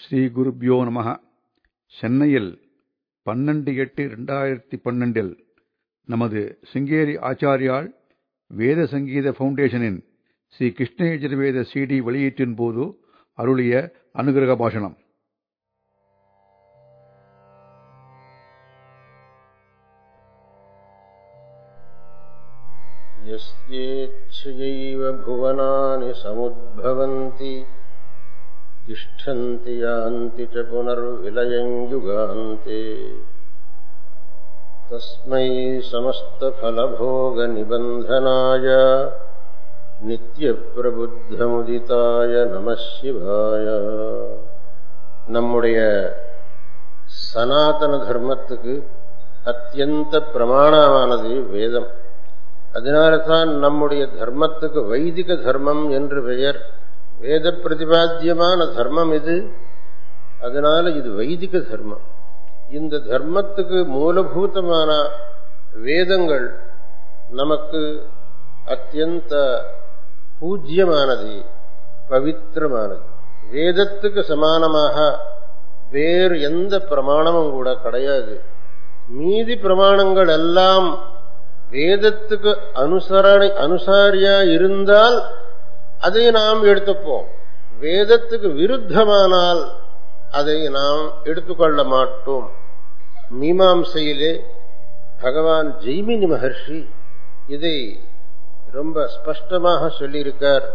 ஸ்ரீ குருப்யோ நம சென்னையில் பன்னெண்டு எட்டு ரெண்டாயிரத்தி பன்னெண்டில் நமது சிங்கேரி ஆச்சாரியால் வேத சங்கீத ஃபவுண்டேஷனின் ஸ்ரீ கிருஷ்ண யஜுர்வேத சிடி வெளியீட்டின் போது அருளிய அனுகிரக பாஷணம் यस्येच्छयैव भुवनानि समुद्भवन्ति तिष्ठन्ति यान्ति च पुनर्विलयम् युगान्ते तस्मै समस्तफलभोगनिबन्धनाय நித்தியப்பிரபுத்தமுதிதாய நம சிவாய நம்முடைய சனாதன தர்மத்துக்கு அத்தியந்த பிரமாணமானது வேதம் அதனால தான் நம்முடைய தர்மத்துக்கு வைதிக தர்மம் என்று பெயர் வேத பிரதிபாத்தியமான தர்மம் இது. அதனால இது வைதிக தர்மம். இந்த தர்மத்துக்கு மூலபூதமான வேதங்கள் நமக்கு அத்தியந்த பூஜ்யமானது பவித்திரமானது. வேதத்துக்கு சமானமாக வேறு எந்த பிரமாணமும் கூட கிடையாது. மீதி பிரமாணங்கள் எல்லாம் வேதத்துக்கு அனுசரணை அனுசாரியா இருந்தால் அதை நாம் எடுத்துப்போம். வேதத்துக்கு விருத்தமானால் அதை நாம் எடுத்துக்கொள்ள மாட்டோம். மீமாம்சையிலே பகவான் ஜெய்மினி மகர்ஷி இதை ரொம்ப ஸ்பஷ்டமாக சொல்லியிருக்கார்.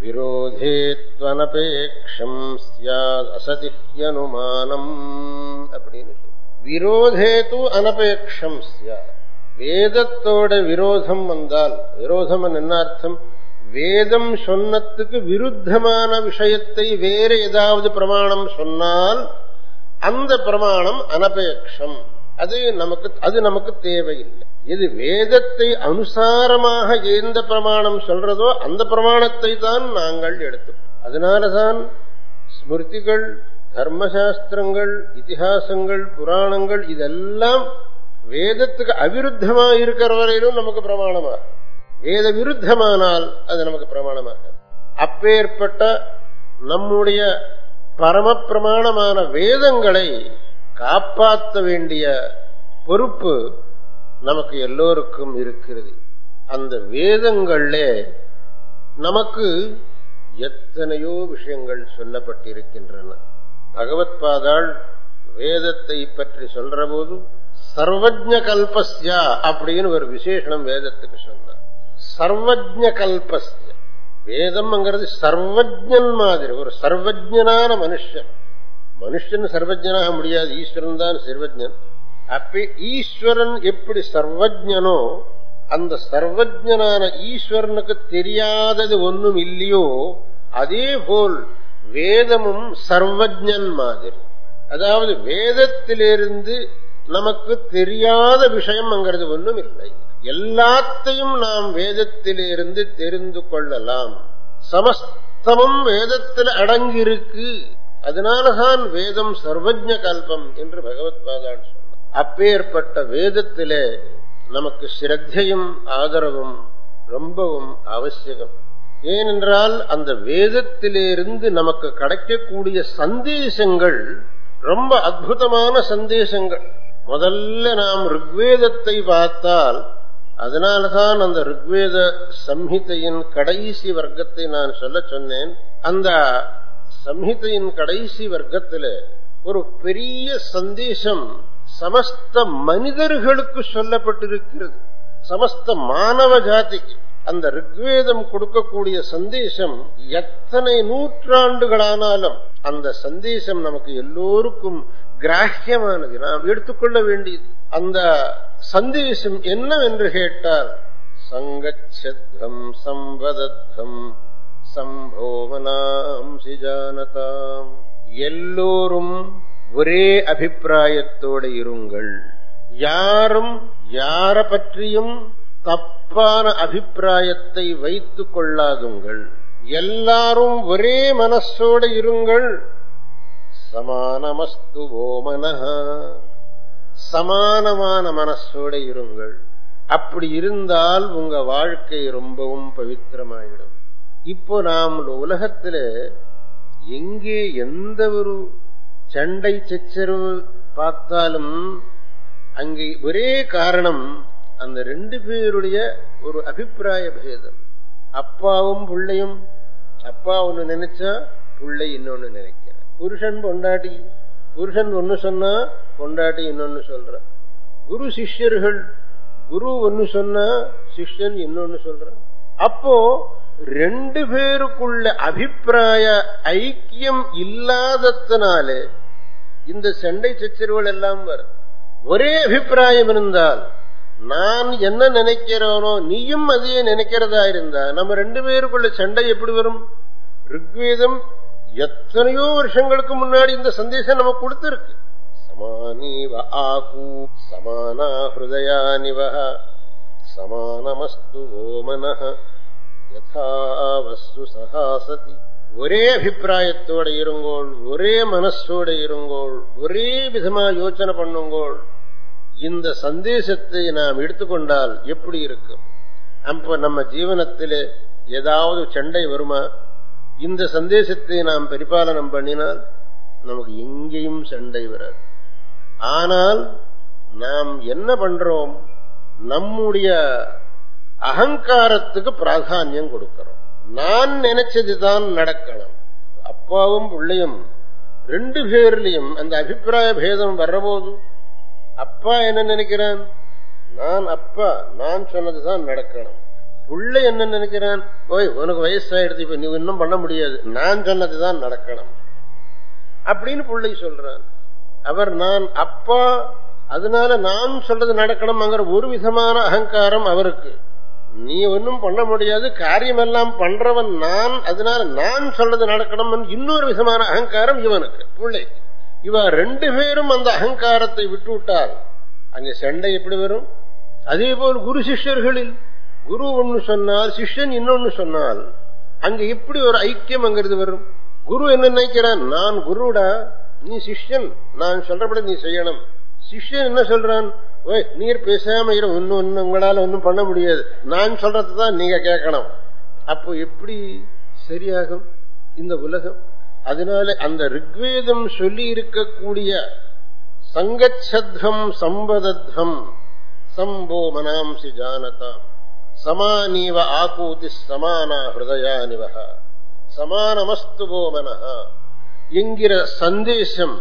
விரோதே துவனபேக்ஷம் சியாத் அசதிஹ்யனுமானம் அப்படின்னு விரோதே து அனபேக்ஷம் சியாத் வேதத்தோட விரோதம் வந்தால் விரோதம் என்ன அர்த்தம்? வேதம் சொன்னத்துக்கு விருத்தமான விஷயத்தை வேற ஏதாவது பிரமாணம் சொன்னால் அந்த பிரமாணம் அனபேட்சம் அது நமக்கு அது நமக்கு தேவையில்லை. இது வேதத்தை அனுசாரமாக எந்த பிரமாணம் சொல்றதோ அந்த பிரமாணத்தை தான் நாங்கள் எடுத்தோம் அதனாலதான் ஸ்மிருதிகள் தர்மசாஸ்திரங்கள் இத்திஹாசங்கள் புராணங்கள் இதெல்லாம் வேதத்துக்கு அவிருத்தமா இருக்கிற வரையிலும் நமக்கு பிரமாணமாகும். வேத விருத்தமானால் அது நமக்கு பிரமாணமாக. அப்பேற்பட்ட நம்முடைய பரம பிரமாணமான வேதங்களை காப்பாற்ற வேண்டிய பொறுப்பு நமக்கு எல்லோருக்கும் இருக்கிறது. அந்த வேதங்கள்ல நமக்கு எத்தனையோ விஷயங்கள் சொல்லப்பட்டிருக்கின்றன. பகவத்பாதாள் வேதத்தை பற்றி சொல்ற போது சர்வஜ கல்பஸ்யா அப்படின்னு ஒரு விசேஷனம் வேதத்துக்கு சொன்ன சர்வஜ கல்பஸ்ய வேதம்ங்கிறது சர்வஜன் மாதிரி ஒரு சர்வஜனான மனுஷன். மனுஷன் சர்வஜனாக முடியாது ஈஸ்வரன் தான் சர்வஜன் அப்ப ஈஸ்வரன் எப்படி சர்வஜனோ அந்த சர்வஜனான ஈஸ்வரனுக்கு தெரியாதது ஒன்றும் இல்லையோ அதே போல் வேதமும் சர்வஜன் மாதிரி. அதாவது வேதத்திலிருந்து நமக்கு தெரியாத விஷயம்ங்கிறது ஒன்றும் இல்லை. எல்லாத்தையும் நாம் வேதத்திலிருந்து தெரிந்து கொள்ளலாம். சமஸ்தமும் வேதத்தில் அடங்கியிருக்கு. அதனாலதான் வேதம் சர்வஜ கல்பம் என்று பகவத் பாதான் சொன்னார். அப்பேற்பட்ட வேதத்திலே நமக்கு சிரத்தையும் ஆதரவும் ரொம்பவும் அவசியம். ஏனென்றால் அந்த வேதத்திலிருந்து நமக்கு கிடைக்கக்கூடிய சந்தேசங்கள் ரொம்ப அற்புதமான சந்தேசங்கள். முதல்ல நாம் ருக்வேதத்தை பார்த்தால் அதனால்தான் அந்த ருக்வேத சம்ஹிதையின் கடைசி வர்க்கத்தை நான் சொல்ல சொன்னேன். அந்த சம்ஹிதையின் கடைசி வர்க்கத்தில் ஒரு பெரிய சந்தேசம் சமஸ்த மனிதர்களுக்கு சொல்லப்பட்டிருக்கிறது. சமஸ்த மானவ ஜாதிக்கு அந்த ரிக்வேதம் கொடுக்கக்கூடிய சந்தேசம் எத்தனை நூற்றாண்டுகளானாலும் அந்த சந்தேசம் நமக்கு எல்லோருக்கும் கிராஹ்யமானது. நாம் எடுத்துக்கொள்ள வேண்டியது அந்த சந்தேசம் என்னவென்று கேட்டால் சங்கச்சத்வம் சம்பதத்வம் சம்போவனாம் சிஜானதாம். எல்லோரும் ஒரே அபிப்பிராயத்தோடு இருங்கள். யாரும் யார பற்றியும் தப்பான அபிப்பிராயத்தை வைத்துக் கொள்ளாதுங்கள். எல்லாரும் ஒரே மனசோடு இருங்கள். சமானமஸ்து ஓமனஹா சமானமான மனசோட இருங்கள். அப்படி இருந்தால் உங்க வாழ்க்கை ரொம்பவும் பவித்திரமாயிடும். இப்போ நாம் உலகத்துல எங்கே எந்த ஒரு சண்டை சச்சரவு பார்த்தாலும் அங்கே ஒரே காரணம் அந்த ரெண்டு பேருடைய ஒரு அபிப்பிராய பேதம். அப்பாவும் பிள்ளையும் அப்பா ஒன்னு நினைச்சா பிள்ளை இன்னொன்னு நினைக்கிற புருஷன் பொண்டாட்டி புருஷன் ஒன்னு சொன்னா பொண்டாட்டி இன்னொன்னு சொல்ற. குரு சிஷ்யர்கள் குரு ஒன்னு சொன்னா சிஷ்யன் இன்னொன்னு சொல்ற. அப்போ ரெண்டு பேருக்குள்ள அபிப்பிராய ஐக்கியம் இல்லாததுனாலே இந்த சண்டை சச்சரவுகள் எல்லாம் வரும். ஒரே அபிப்பிராயம் இருந்தால் நான் என்ன நினைக்கிறோனோ நீயும் அதையே நினைக்கிறதா இருந்தா நம்ம ரெண்டு பேருக்குள்ள சண்டை எப்படி வரும்? ரிக்வேதம் எத்தனையோ வருஷங்களுக்கு முன்னாடி இந்த சந்தேசம் நமக்கு கொடுத்திருக்கு. சமானீவ ஆகூ சமானா ஹிருதயானிவ சமானமஸ்து ஓமனஹ யதாவஸ்து சகாசதி. ஒரே அபிப்பிராயத்தோட இருங்கோள் ஒரே மனசோட இருங்கோள் ஒரே விதமா யோசனை பண்ணுங்கோள். இந்த சந்தேசத்தை நாம் எடுத்துக்கொண்டால் எப்படி இருக்கும்? அப்ப நம்ம ஜீவனத்திலே ஏதாவது சண்டை வருமா? இந்த சந்தேசத்தை நாம் பரிபாலனம் பண்ணினால் நமக்கு எங்கேயும் சண்டை வராது. ஆனால் நாம் என்ன பண்றோம்? நம்முடைய அகங்காரத்துக்கு பிராதானியம் கொடுக்கிறோம். நான் நினைச்சதுதான் நடக்கணும். அப்பாவும் பிள்ளையும் ரெண்டு பேர்லையும் அந்த அபிப்பிராய பேதம் வர்றபோது அப்பா என்ன நினைக்கிறான்? நான் அப்பா நான் சொன்னதுதான் நடக்கணும். புள்ளை என்ன நினைக்கிறான்? ஓய் உனக்கு வயசாயிடுது இப்ப நீ இன்னும் பண்ண முடியாது. நான் சொன்னதுதான் நடக்கணும். அப்படின்னு பிள்ளை சொல்றான். அவர் நான் அப்பா அதனால நான் சொல்றது நடக்கணும்ங்கிற ஒரு விதமான அகங்காரம் அவருக்கு. நீ ஒன்னும் பண்ண முடியாது காரியம் எல்லாம் பண்றவன் நான் அதனால நான் சொல்றது நடக்கணும் இன்னொரு விதமான அகங்காரம் இவனுக்கு. பிள்ளை இவ ரெண்டு பேரும் அந்த அகங்காரத்தை விட்டு விட்டால் அங்க சண்டை எப்படி வரும்? அதே போல் குரு சிஷ்யர்களில் குரு ஒன்னு சொன்னால் சிஷ்யன் இன்னொன்னு சொன்னால் அங்க எப்படி ஒரு ஐக்கியம் அங்கிறது வரும். குரு என்ன நினைக்கிறான் நான் குருடா நீ சிஷ்யன். நான் சொல்றபடி நீ செய்யணும். சிஷ்யன் என்ன சொல்றான்? ஓய் நீர் பேசாம இரு ஒன்னும் ஒன்னும் உங்களால ஒன்னும் பண்ண முடியாது. நான் சொல்றதுதான் நீங்க கேட்கணும். அப்போ எப்படி சரியாகும் இந்த உலகம்? அதனால அந்த ரிக்வேதம் சொல்லி இருக்கக்கூடிய சங்கச்சத்வம் சம்பதத்வம் சம்போ மனாம்சி ஜானதாம். சமானீவ ஆகூதி சமானா ஹிருதயானிவக சமானமஸ்து போமனஹா என்கிற சந்தேசம்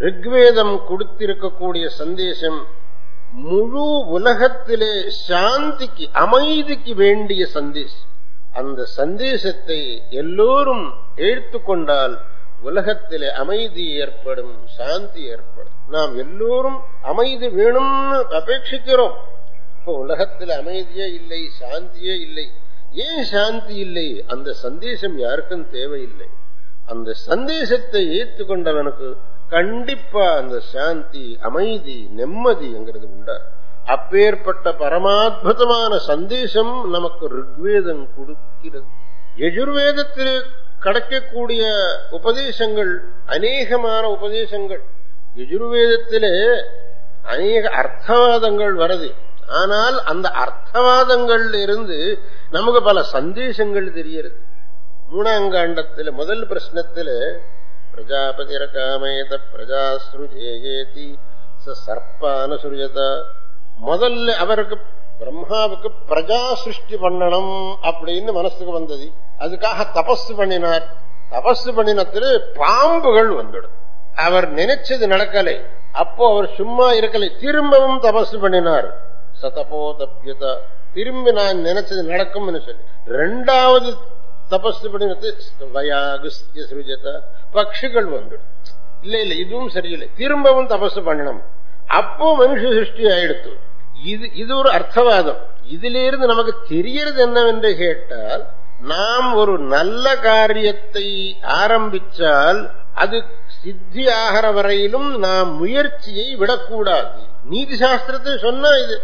ரிக்வேதம் கொடுத்திருக்கக்கூடிய சந்தேசம் முழு உலகத்திலே சாந்திக்கு அமைதிக்கு வேண்டிய சந்தேசம் அந்த சந்தேசத்தை எல்லோரும் எடுத்துக்கொண்டால் உலகத்திலே அமைதி ஏற்படும் சாந்தி ஏற்படும் நாம் எல்லோரும் அமைதி வேணும்னு அபேட்சிக்கிறோம் இப்போ உலகத்தில் அமைதியே இல்லை சாந்தியே இல்லை. ஏன் சாந்தி இல்லை? அந்த சந்தேசம் யாருக்கும் தேவையில்லை. அந்த சந்தேசத்தை ஏற்றுக்கொண்டவனுக்கு கண்டிப்பா அந்த சாந்தி அமைதி நிம்மதிங்கிறது உண்டா? அப்பேற்பட்ட பரமாத்புதமான சந்தேசம் நமக்கு ரிக்வேதம் கொடுக்கிறது. எஜுர்வேதத்தில் கிடைக்கக்கூடிய உபதேசங்கள் அநேகமான உபதேசங்கள். எஜுர்வேதத்திலே அநேக அர்த்தவாதங்கள் வருது. ஆனால் அந்த அர்த்தவாதங்கள்ல இருந்து நமக்கு பல சந்தேஷங்கள் தெரியறது மூணாங்காண்டத்துல முதல் பிரશ્னத்துல பிரஜாபதி ரகாமேத பிரஜாஸ்ருஜேயேதி சர்ப்பானுசுரியத முதல்ல அவருக்கு பிரம்மாவுக்கு பிரஜா சிருஷ்டி பண்ணணும் அப்படின்னு மனசுக்கு வந்தது. அதுக்காக தபஸ் பண்ணினார். தபஸ் பண்ணினத்துல பாம்புகள் வந்துடும். அவர் நினைச்சது நடக்கலை. அப்போ அவர் சும்மா இருக்கலை. திரும்பவும் தபஸ் பண்ணினார். சதபோ தப்பியதா திரும்பி நான் நினைச்சது நடக்கும்னு சொல்லி. ரெண்டாவது தபஸ் பண்ணினது வயாகுஸ்திய சுருஜத. பட்சிகள் வந்துடும் இல்ல இல்ல இதுவும் சரியில்லை. திரும்பவும் தபஸ் பண்ணணும். அப்போ மனுஷ சிருஷ்டி ஆயிடுத்து. இது இது ஒரு அர்த்தவாதம். இதிலிருந்து நமக்கு தெரியறது என்னவென்று கேட்டால் நாம் ஒரு நல்ல காரியத்தை ஆரம்பிச்சால் அது சித்தி ஆகிற வரையிலும் நாம் முயற்சியை விடக்கூடாது. நீதி சாஸ்திரத்தை சொன்னா இது.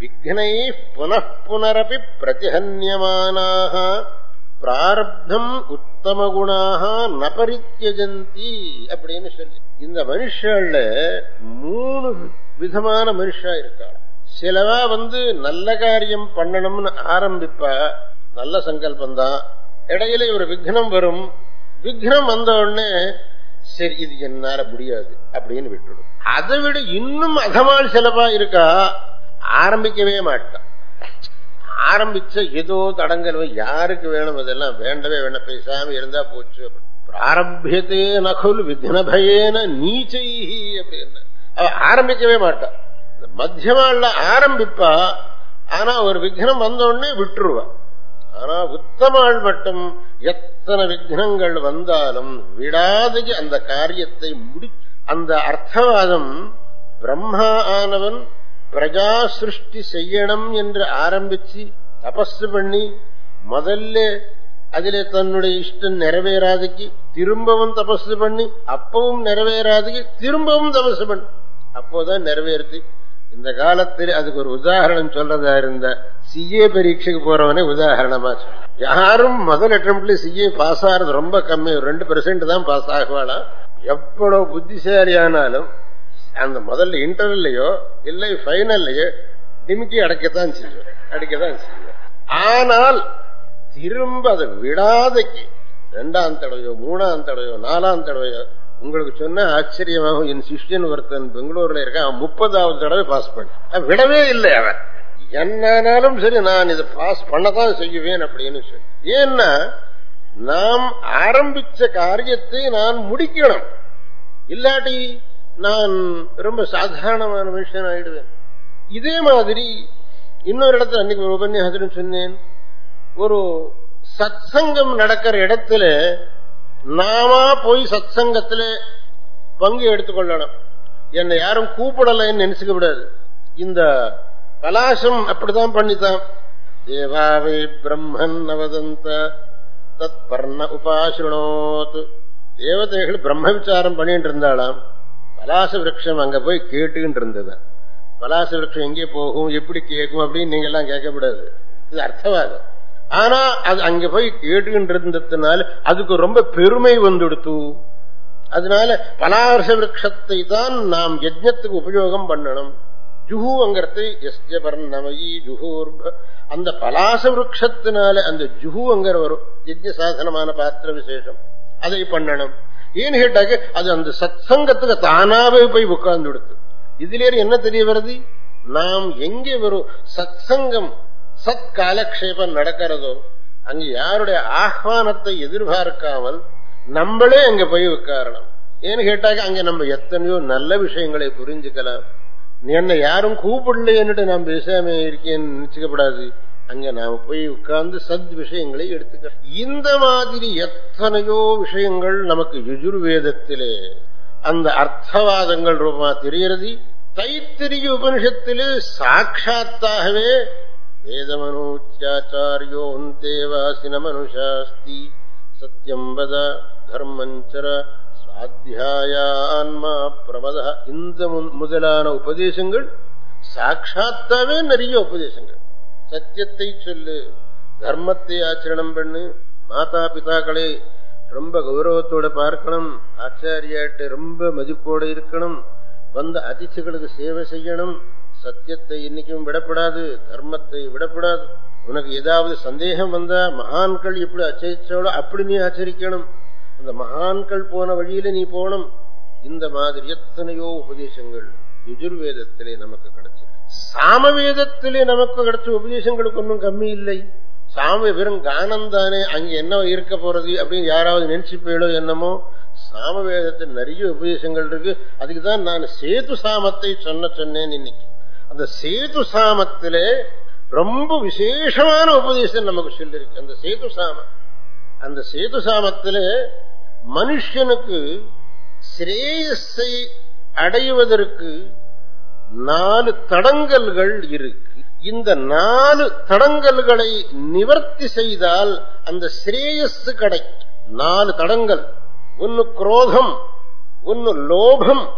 விக்னை புனப்புனரபி பிரதிஹன்யமானாக பிராரப்தம் உத்தம குணாக நபரித்தியஜந்தி அப்படின்னு சொல்லி. இந்த மனுஷால மூணு விதமான மனுஷா இருக்கா சிலவா வந்து நல்ல காரியம் பண்ணணும்னு ஆரம்பிப்பா நல்ல சங்கல்பம் தான் இடையில ஒரு விக்னம் வரும். விக்னம் வந்த உடனே சரி இது என்னால முடியாது அப்படின்னு விட்டுடும். அதை விட இன்னும் அதமால் சிலப்பா இருக்கா? ஆரம்பிக்கவே மாட்டான். ஆரம்பிச்ச ஏதோ தடங்கல் யாருக்கு வேணும் அதெல்லாம் வேண்டவே வேண்டாம். பேசாம இருந்தா போச்சு பிராரம்பியத்தே நகுல் விக்னபயேன நீச்சை அப்படின்னு. அவ ஆரம்பிக்கவே மாட்டான். இந்த மத்தியமால ஆரம்பிப்பா ஆனா ஒரு விக்னம் வந்தோடனே விட்டுருவான் விட்டுருவா. ஆனா உத்தமாள் மட்டும் எத்தனை விக்னங்கள் வந்தாலும் விடாது அந்த காரியத்தை முடி அந்த அர்த்தவாதம் பிரம்மா ஆனவன் பிரஜா சிருஷ்டி செய்யணும் என்று ஆரம்பிச்சு தபஸ் பண்ணி முதல்ல அதிலே தன்னுடைய இஷ்டம் நிறைவேறாதுக்கு திரும்பவும் தபஸ் பண்ணி அப்பவும் நிறைவேறாதுக்கு திரும்பவும் தபஸ் பண்ணி. அப்போதான் நிறைவேறுது. இந்த காலத்தில் அதுக்கு ஒரு உதாரணம் சொல்றதா இருந்த சிஏ பரீட்சைக்கு போறவனே உதாரணமா சொல்ல யாரும் முதல் அட்டம்ப்ட்ல சிஏ பாஸ் ஆகிறது ரொம்ப கம்மி. ரெண்டு பெர்சென்ட் தான் பாஸ் ஆகுவாளாம். எவ்வளவு புத்திசாலியானாலும் அந்த முதல்ல இன்டர்வல்லையோ இல்லை ஃபைனல்லையோ டிமிக்கி அடைக்கத்தான் செய்யும். அடிக்கத்தான் செய்யும். ஆனால் திரும்ப அதை விடாதைக்கு ரெண்டாம் தடவையோ மூணாம் தடவையோ நாலாம் தடவையோ உங்களுக்கு சொன்ன ஆச்சரியமாகும் என் சிஷ்யன் ஒருத்தன் பெங்களூர்ல இருக்கான் முப்பதாவது தடவை பாஸ் பண்ண. விடவே இல்லை அவன். என்னானாலும் சரி நான் இதை பாஸ் பண்ணதான் செய்வேன் அப்படின்னு சொல்லி. ஏன்னா நாம் ஆரம்பிச்ச காரியத்தை நான் முடிக்கணும். இல்லாட்டி நான் ரொம்ப சாதாரணமான மனுஷன் ஆயிடுவேன். இதே மாதிரி இன்னொரு இடத்துல அன்னைக்கு ஒரு சொன்னேன். ஒரு சத்சங்கம் நடக்கிற இடத்துல நாம போய் சத்சங்கத்தில் பங்கு எடுத்துக்கொள்ளணும். என்னை யாரும் கூப்பிடலைன்னு நினைச்சுக்க கூடாது. இந்த கலாசம் அப்படிதான் பண்ணித்தான். தேவாவை பிரம்மன் அவதந்த தத் பர்ண உபாசிரணோத். தேவதைகள் பிரம்ம விசாரம் பண்ணிட்டு இருந்தாளாம். பலாச விரக்ஷம் அங்க போய் கேட்டுக்கிட்டு இருந்தது பலாச விரக்ஷம் எங்கே போகும் எப்படி கேட்கும் அப்படின்னு நீங்க எல்லாம் கேட்கக்கூடாது. இது அர்த்தவாதம். ஆனா அது அங்க போய் கேட்டுக்கிட்டு இருந்ததுனால அதுக்கு ரொம்ப பெருமை வந்துடுத்து. அதனால பலாச விரக்ஷத்தை தான் நாம் யஜ்ஞத்துக்கு உபயோகம் பண்ணணும். ஜுஹுங்கிறது எஸ்ய பர்ணமயி ஜுஹூர்ப. அந்த பலாச விரக்ஷத்தினால அந்த ஜுஹுங்கிற வரும். யஜ்ஞ சாதனமான பாத்திர விசேஷம் அதை பண்ணணும். ஏன்னு கேட்டாக்க அது அந்த சத் சங்கத்துக்கு தானாவே போய் உட்கார்ந்து கொடுத்து இதுல என்ன தெரிய வருது? நாம் எங்கே வரும் சத் சங்கம் சத் காலக்ஷேபம் நடக்கிறதோ அங்க யாருடைய ஆஹ்வானத்தை எதிர்பார்க்காமல் நம்மளே அங்க போய் உட்காரணும். ஏன்னு கேட்டாக்க அங்க நம்ம எத்தனையோ நல்ல விஷயங்களை புரிஞ்சுக்கலாம். என்ன யாரும் கூப்பிடலையேன்னுட்டு நான் பேசாம இருக்கேன்னு நினைச்சுக்கப்படாது அங்க நாம போய் உட்கார்ந்து சத் விஷயங்களை எடுத்துக்க. இந்த மாதிரி எத்தனையோ விஷயங்கள் நமக்கு யுஜுர்வேதத்திலே அந்த அர்த்தவாதங்கள் ரூபமா தெரிகிறது. தைத்திரிய உபனிஷத்திலே சாட்சாத்தாகவே வேதமனோச்சாச்சாரியோ தேவாசின மனுஷாஸ்தி சத்தியம் வத தர்மஞ்சர சுவாத்தியாயான்மா பிரமத. இந்த முதலான உபதேசங்கள் சாட்சாத்தாவே நிறைய உபதேசங்கள். சத்தியத்தை சொல்லு. தர்மத்தை ஆச்சரணம் பண்ணு. மாதா பிதாக்களை ரொம்ப கௌரவத்தோட பார்க்கணும். ஆச்சாரியாட்டு ரொம்ப மதிப்போட இருக்கணும். வந்த அதிர்ச்சிகளுக்கு சேவை செய்யணும். சத்தியத்தை இன்னைக்கும் விடப்படாது தர்மத்தை விடப்படாது. உனக்கு ஏதாவது சந்தேகம் வந்தா மகான்கள் எப்படி ஆச்சரிச்சாலோ அப்படி நீ ஆச்சரிக்கணும். அந்த மகான்கள் போன வழியில நீ போகணும். இந்த மாதிரி எத்தனையோ உபதேசங்கள் யுஜுர்வேதத்திலே நமக்கு கிடைச்சிருக்கு. சாமவேதத்திலே நமக்கு கிடைச்ச உபதேசங்களுக்கு ஒன்றும் கம்மி இல்லை. சாம வெறும் கானம் தானே அங்க என்ன இருக்க போறது அப்படின்னு யாராவது நினைச்சு போயிடோ என்னமோ சாமவேதத்தில் நிறைய உபதேசங்கள் இருக்கு. அதுக்கு தான் நான் சேது சாமத்தை சொன்ன சொன்னேன் இன்னைக்கு. அந்த சேது சாமத்திலே ரொம்ப விசேஷமான உபதேசம் நமக்கு சொல்லிருக்கு. அந்த சேது சாமம் அந்த சேது சாமத்திலே மனுஷனுக்கு சிரேயஸை அடைவதற்கு நாலு தடங்கல்கள் இருக்கு. இந்த நாலு தடங்கல்களை நிவர்த்தி செய்தால் அந்த சிரேயஸ் கிடைக்கும். நாலு தடங்கள். ஒன்னு குரோதம் ஒன்னு லோபம்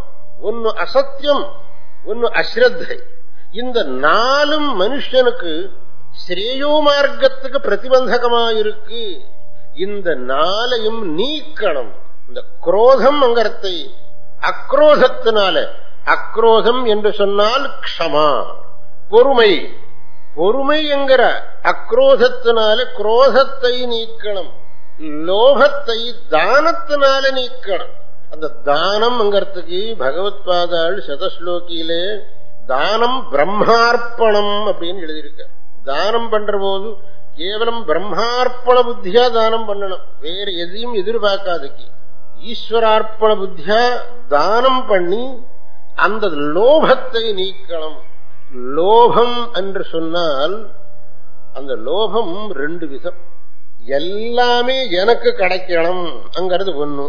ஒன்னு அசத்தியம் ஒன்னு அஸ்ரத்தை. இந்த நாலும் மனுஷனுக்கு ஸ்ரேயோ மார்க்கத்துக்கு பிரதிபந்தகமாயிருக்கு. இந்த நாளையும் நீக்கணும். இந்த குரோதம் அங்கரத்தை அக்ரோதத்தினால அக்ரோதம் என்று சொன்னால் க்ஷமா பொறுமை. பொறுமை என்கிற அக்ரோதத்தினால குரோதத்தை நீக்கணும். லோகத்தை தானத்தினால நீக்கணும். அந்த தானம்ங்கிறதுக்கு பகவத்பாதாள் சதஸ்லோகியிலே தானம் பிரம்மார்ப்பணம் அப்படின்னு எழுதியிருக்க தானம் பண்ற போது கேவலம் பிரம்மார்ப்பண புத்தியா தானம் பண்ணணும். வேற எதையும் எதிர்பார்க்காதக்கு. ஈஸ்வரார்ப்பண புத்தியா தானம் பண்ணி அந்த லோபத்தை நீக்கணும். லோபம் என்று சொன்னால் அந்த லோபம் ரெண்டு விதம். எல்லாமே எனக்கு கிடைக்கணும் அங்கிறது ஒண்ணு.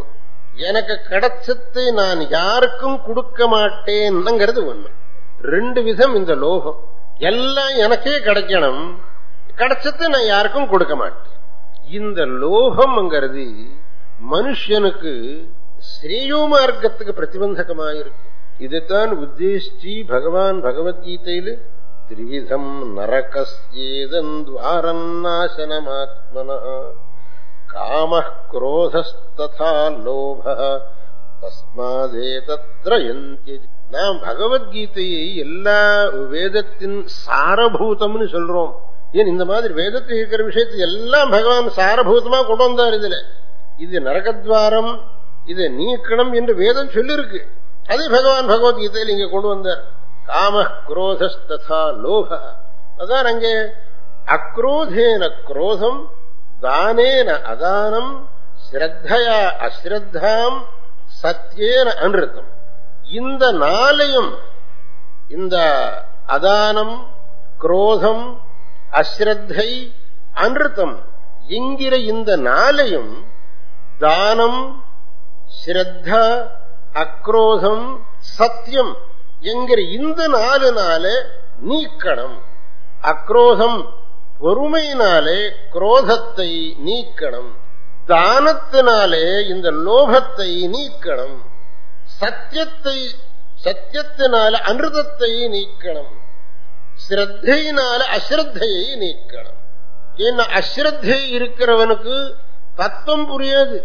எனக்கு கிடைச்சத்தை நான் யாருக்கும் கொடுக்க மாட்டேன்ங்கிறது ஒண்ணு. ரெண்டு விதம் இந்த லோகம் எல்லாம் எனக்கே கிடைக்கணும். கிடைச்சத்தை நான் யாருக்கும் கொடுக்க மாட்டேன். இந்த லோகம்ங்கிறது மனுஷனுக்கு ஸ்ரேயோ மார்க்கத்துக்கு பிரதிபந்தகமாயிருக்கு. இதைத்தான் உத்தேஷ்டி பகவான் பகவத்கீதையில் திரிவிதம் நரகஸ்யேதன் துவாரம் நாசனமாத்மன. காம குரோதஸ்ததா லோப தஸ்மாதே தத்ரயந்தி. நாம் பகவத்கீதையை எல்லா வேதத்தின் சாரபூதம்னு சொல்றோம். ஏன் இந்த மாதிரி வேதத்தில் இருக்கிற விஷயத்தை எல்லாம் பகவான் சாரபூதமா கொண்டு வந்தார் இதுல. இது நரகத்வாரம் இதை நீக்கணும் என்று வேதம் சொல்லிருக்கு அதே பகவான் பகவத்கீதையில் இங்க கொண்டு வந்தார். காம குரோதஸ்ததா லோக அதான் அங்கே அக்ரோதேன குரோதம் தானேன அதானம் ஸ்ரத்தையா அஸ்ரத்தாம் சத்தியேன அனிருத்தம். இந்த நாளையும் இந்த அதானம் குரோதம் அஸ்ரத்தை அனிருத்தம் என்கிற இந்த நாளையும் தானம் ஸ்ரத்தா அக்ரோதம் சத்தியம் என்கிற இந்த நாலு நாள நீக்கணும். அக்ரோதம் பொறுமையினாலே குரோதத்தை நீக்கணும். தானத்தினாலே இந்த லோபத்தை நீக்கணும். சத்தியத்தை சத்தியத்தினால அமிர்தத்தை நீக்கணும். ஸ்ரத்தையினால அஸ்ரத்தையை நீக்கணும். ஏன்னா அஸ்ரத்தை இருக்கிறவனுக்கு தத்துவம் புரியாது.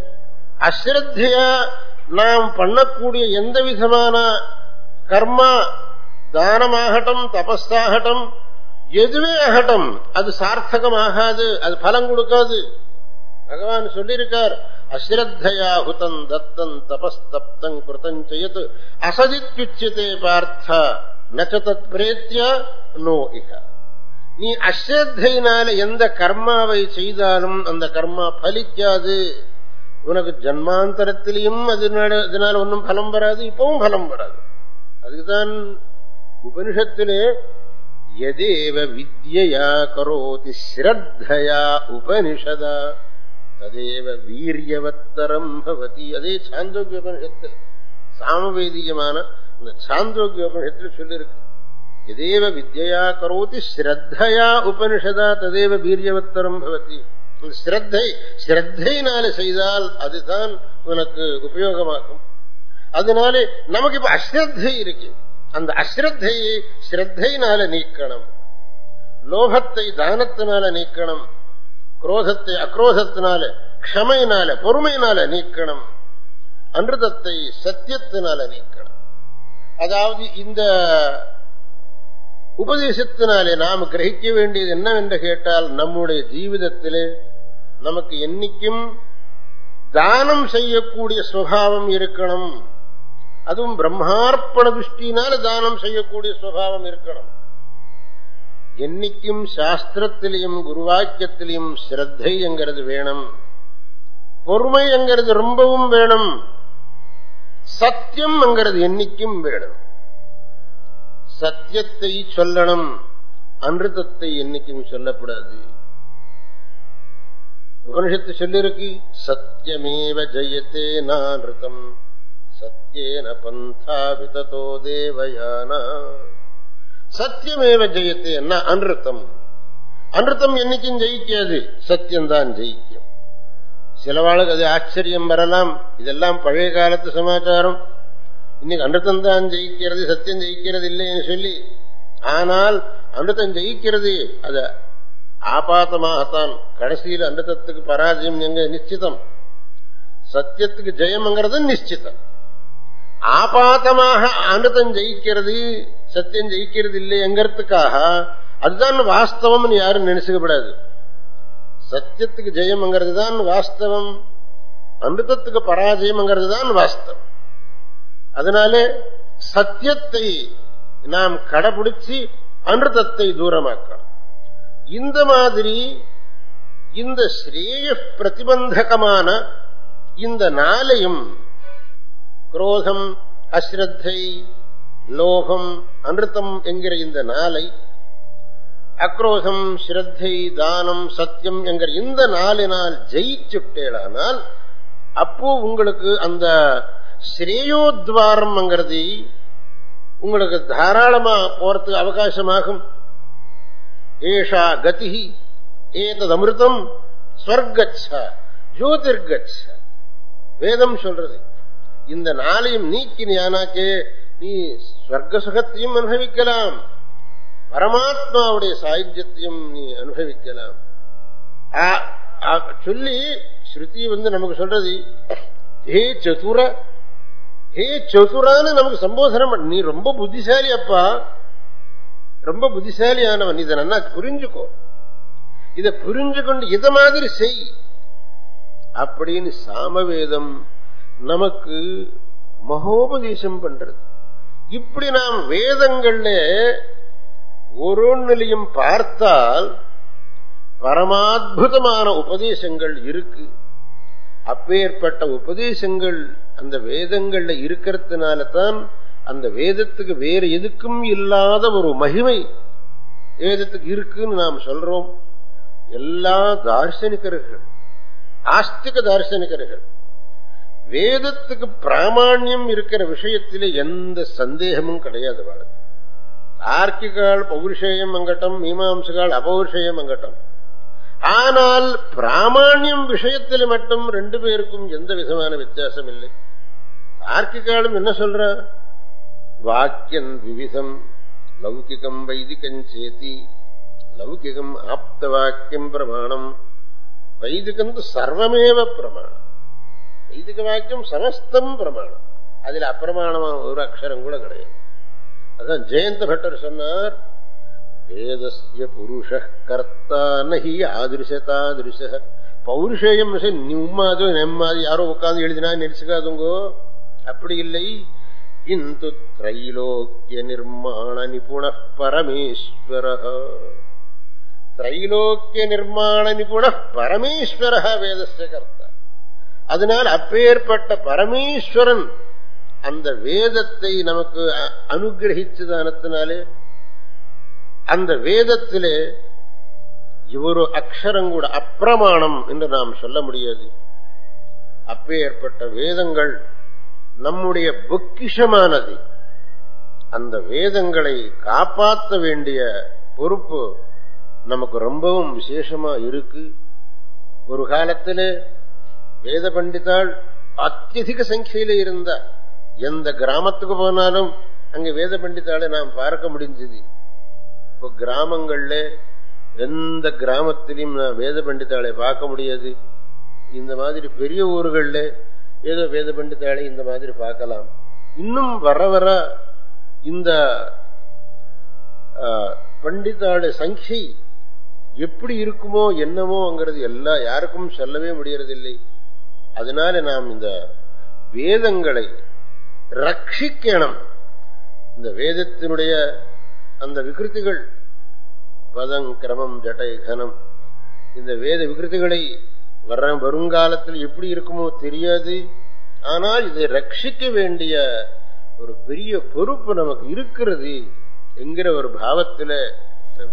அஸ்ரத்தையா நாம் பண்ணக்கூடிய எந்த விதமான கர்மா தானமாகட்டும் தபஸாகட்டும் எதுவே ஆகட்டும் அது சார்த்தகமாகாது அது பலம் கொடுக்காது. பகவான் சொல்லியிருக்கார் அஸ்ரத்தையா ஹுதம் தத்தம் தபஸ்தப்தம் கிருத்தம் செய்யத் அசதித்யுச்சியதே பார்த்த நச்சதத் பிரேத்திய நோ இக நீ அஸ்ரத்தையினால எந்த கர்மாவை செய்தாலும் அந்த கர்மா பலிக்காது. உனக்கு ஜன்மாந்தரத்திலையும் அதனால அதனால ஒன்றும் பலம் வராது இப்பவும் பலம் வராது. அதுக்குதான் உபனிஷத்திலே எதேவ வித்யா கரோதி ஸ்ரத்தையா உபனிஷதா? ததேவ வீரியவத்தரம் பவதி. அதே சாந்தோக்கிய உபனிஷத்தில் சாமவேதியமான இந்த சாந்தோக்கிய உபனிஷத்தில் சொல்லியிருக்கு எதேவ வித்யா கரோதி ஸ்ரத்தையா உபனிஷதா? ததேவ வீரியவத்தரம் பவதி. ஸ்ரத்தை ஸ்ரத்தையினால செய்தால் அதுதான் உனக்கு உபயோகமாகும். அதனாலே நமக்கு இப்ப அஸ்ரத்தை இருக்கு. அந்த அஸ்ரத்தையை ஸ்ரத்தையினால நீக்கணும். லோகத்தை தானத்தினால நீக்கணும். குரோதத்தை அக்ரோதத்தினால க்ஷமையினால பொறுமையினால நீக்கணும். அன்றுதத்தை சத்தியத்தினால நீக்கணும். அதாவது இந்த உபதேசத்தினாலே நாம் கிரகிக்க வேண்டியது என்னவென்று கேட்டால் நம்முடைய ஜீவிதத்திலே நமக்கு என்னைக்கும் தானம் செய்யக்கூடிய சுவாவம் இருக்கணும். அதுவும் பிரம்மார்ப்பண திருஷ்டினால தானம் செய்யக்கூடிய சுவாவம் இருக்கணும். என்னைக்கும் சாஸ்திரத்திலையும் குருவாக்கியத்திலையும் ஸ்ரத்தை என்கிறது வேணும். பொறுமை என்கிறது ரொம்பவும் வேணும். சத்தியம் என்கிறது என்னைக்கும் வேணும். சத்தியத்தை சொல்லணும். அமிர்தத்தை என்னைக்கும் சொல்லப்படாது உபனிஷத்து சொல்லிருக்கு சத்தியமேவ ஜெயத்தே நானிருத்தம் சத்தியேன பந்தா விததோ தேவயானா. சத்தியமேவ ஜெயத்தே என்ன அனிருத்தம் அனிருத்தம் என்னைக்கும் ஜெயிக்காது சத்தியம்தான் ஜெயிக்கும். சிலவாளுக்கு அது ஆச்சரியம் வரலாம். இதெல்லாம் பழைய காலத்து சமாச்சாரம். இன்னைக்கு அமிர்தம் தான் ஜெயிக்கிறது சத்தியம் ஜெயிக்கிறது இல்லைன்னு சொல்லி ஆனால் அமிர்தம் ஜெயிக்கிறது அத ஆபாத்தமாகத்தான். கடைசியில் அமிர்தத்துக்கு பராஜயம் எங்க? நிச்சிதம் சத்தியத்துக்கு ஜெயம்ங்கிறது நிச்சிதம் ஆபாத்தமாக அமிர்தம் ஜெயிக்கிறது சத்தியம் ஜெயிக்கிறது இல்லை எங்கிறதுக்காக அதுதான் வாஸ்தவம்னு யாரும் நினைச்சுக்கப்படாது. சத்தியத்துக்கு ஜெயம்ங்கிறது தான் வாஸ்தவம். அமிர்தத்துக்கு பராஜயம்ங்கிறது தான் வாஸ்தவம். அதனால சத்தியத்தை நாம் கடைபிடிச்சு அமிர்தத்தை தூரமாக்கணும் இந்த மாதிரி இந்த ஸ்ரேய பிரதிபந்தகமான இந்த நாளையும் குரோதம் அஸ்ரத்தை லோகம் அமிர்தம் என்கிற இந்த நாளை அக்ரோதம் ஸ்ரத்தை தானம் சத்தியம் என்கிற இந்த நாளினால் ஜெயிச்சுட்டேளானால் அப்போ உங்களுக்கு அந்த ஸ்ரீயோத்வாரம்ங்கிறது உங்களுக்கு தாராளமா போறதுக்கு அவகாசமாகும். ஏஷா கதி ஏதது அமிர்தம் ஸ்வர்கச்ச ஜோதிர்கச்ச. வேதம் சொல்றது. இந்த நாளையும் நீக்கினியானாக்கே நீ ஸ்வர்க சுகத்தையும் அனுபவிக்கலாம். பரமாத்மாவுடைய சாகித்யத்தையும் நீ அனுபவிக்கலாம். சொல்லி ஸ்ருதி வந்து நமக்கு சொல்றது ஹே சதுர ஹே சதுரான்னு நமக்கு சம்போதனம் நீ ரொம்ப புத்திசாலி அப்பா ரொம்ப புத்திசாலியானவன். இதை நல்லா புரிஞ்சுக்கோ. இதை புரிஞ்சு கொண்டு இத மாதிரி செய். அப்படின்னு சாமவேதம் நமக்கு மகோபதேசம் பண்றது. இப்படி நாம் வேதங்கள்ல ஒரு நிலையும் பார்த்தால் பரமாத்புதமான உபதேசங்கள் இருக்கு. அப்பேற்பட்ட உபதேசங்கள் அந்த வேதங்கள்ல இருக்கிறதுனால தான் அந்த வேதத்துக்கு வேறு எதுக்கும் இல்லாத ஒரு மகிமை வேதத்துக்கு இருக்குன்னு நாம் சொல்றோம். எல்லா தார்சனிகர்கள் ஆஸ்திக தார்சனிகர்கள் வேதத்துக்கு பிராமாண்யம் இருக்கிற விஷயத்தில எந்த சந்தேகமும் கிடையாது வாழ்க்கை. தார்க்கிகால் பௌருஷேயம் அங்கட்டம் மீமாம்சகால் அபௌருஷேயம் அங்கட்டம். ஆனால் பிராமணியம் விஷயத்தில் மட்டும் ரெண்டு பேருக்கும் எந்த விதமான வித்தியாசம் இல்லை. தார்க்கிகாலும் என்ன சொல்ற? வாக்கியம் விவிதம் லௌகிகம் வைதிகம் சேதி. லௌகிகம் ஆப்த வாக்கியம் பிரமாணம். வைதிகம் சர்வமேவ பிரமாணம். வைதிக வாக்கியம் சமஸ்தம் பிரமாணம். அதில் அப்பிரமாணமா ஒரு அக்ஷரம் கூட கிடையாது. அதுதான் ஜெயந்த பட்டர் சொன்னார் வேதஸ்ய புருஷ கர்த்தா நகி ஆதிருஷதாதிருஷ பௌருஷேயம் நிம்மாதோ நெம்மாது யாரோ உட்காந்து எழுதினா நினைச்சுக்காதுங்கோ அப்படி இல்லை। இந்து திரைலோக்கிய நிர்மாண நிபுண பரமேஸ்வர। திரைலோக்கிய நிர்மாண நிபுண பரமேஸ்வர வேதஸ்ய கர்த்தா। அதனால் அப்பேற்பட்ட பரமேஸ்வரன் அந்த வேதத்தை நமக்கு அனுகிரகிச்சதானத்தினாலே அந்த வேதத்திலே இவரு அக்ஷரம் கூட அப்பிரமாணம் என்று நாம் சொல்ல முடியாது. அப்பேற்பட்ட வேதங்கள் நம்முடைய பொக்கிஷமானது. அந்த வேதங்களை காப்பாற்ற வேண்டிய பொறுப்பு நமக்கு ரொம்பவும் விசேஷமா இருக்கு. ஒரு காலத்தில் வேத பண்டிதாள் அத்தியதிக சங்கையில இருந்த. எந்த கிராமத்துக்கு போனாலும் அங்க வேத பண்டிதாளை நாம் பார்க்க முடிஞ்சது. இப்போ கிராமங்களில் எந்த கிராமத்திலையும் நான் வேத பண்டிதாளை பார்க்க முடியாது. இந்த மாதிரி பெரிய ஊர்கள்ல ஏதோ வேத பண்டிதாளை இந்த மாதிரி பார்க்கலாம். இன்னும் வர வர இந்த பண்டிதாள சங்கை எப்படி இருக்குமோ என்னமோங்கிறது எல்லா யாருக்கும் சொல்லவே முடியறதில்லை. அதனால நாம் இந்த வேதங்களை ரட்சிக்கணும். இந்த வேதத்தினுடைய அந்த விகிருத்திகள் பதம் கிரமம் ஜட்டை கனம் இந்த வேத விகிருதிகளை வர வருங்காலத்தில் எப்படி இருக்குமோ தெரியாது. ஆனால் இதை ரட்சிக்க வேண்டிய ஒரு பெரிய பொறுப்பு நமக்கு இருக்கிறது என்கிற ஒரு பாவத்தில்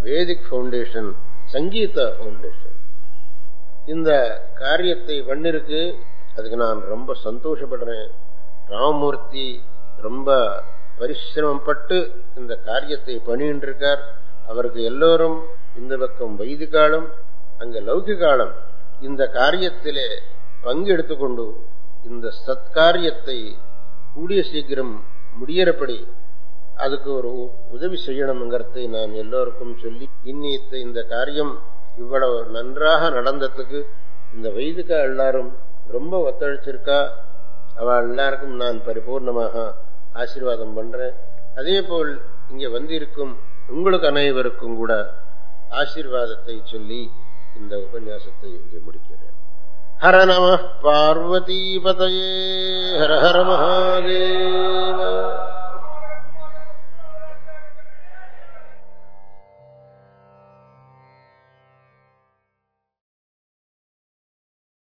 வேதிக் பவுண்டேஷன் சங்கீதா பவுண்டேஷன் இந்த காரியத்தை பண்ணிருக்கு. அதுக்கு நான் ரொம்ப சந்தோஷப்படுறேன். ராமமூர்த்தி ரொம்ப பரிசிரமப்பட்டு இந்த காரியத்தை பண்ணிட்டு இருக்கார் அவருக்கு எல்லோரும் இந்த பக்கம் வைதிகாலம் அங்க லௌகிகாலம் இந்த காரியத்திலே பங்கெடுத்துக்கொண்டு இந்த சத்காரியத்தை கூடிய சீக்கிரம் முடியறபடி அதுக்கு ஒரு உதவி செய்யணுங்கிறதை நான் எல்லோருக்கும் சொல்லி இன்னித்த இந்த காரியம் இவ்வளவு நன்றாக நடந்ததுக்கு இந்த வைதிக எல்லாரும் ரொம்ப ஒத்துழைச்சிருக்கா? அவ எல்லாருக்கும் நான் பரிபூர்ணமாக ஆசீர்வாதம் பண்றேன். அதே போல் இங்க வந்திருக்கும் உங்களுக்கு அனைவருக்கும் கூட ஆசீர்வாதத்தை சொல்லி இந்த உபன்யாசத்தை இங்கே முடிக்கிறேன். ஹர நம பார்வதீபதயே ஹர ஹர மகாதேவ.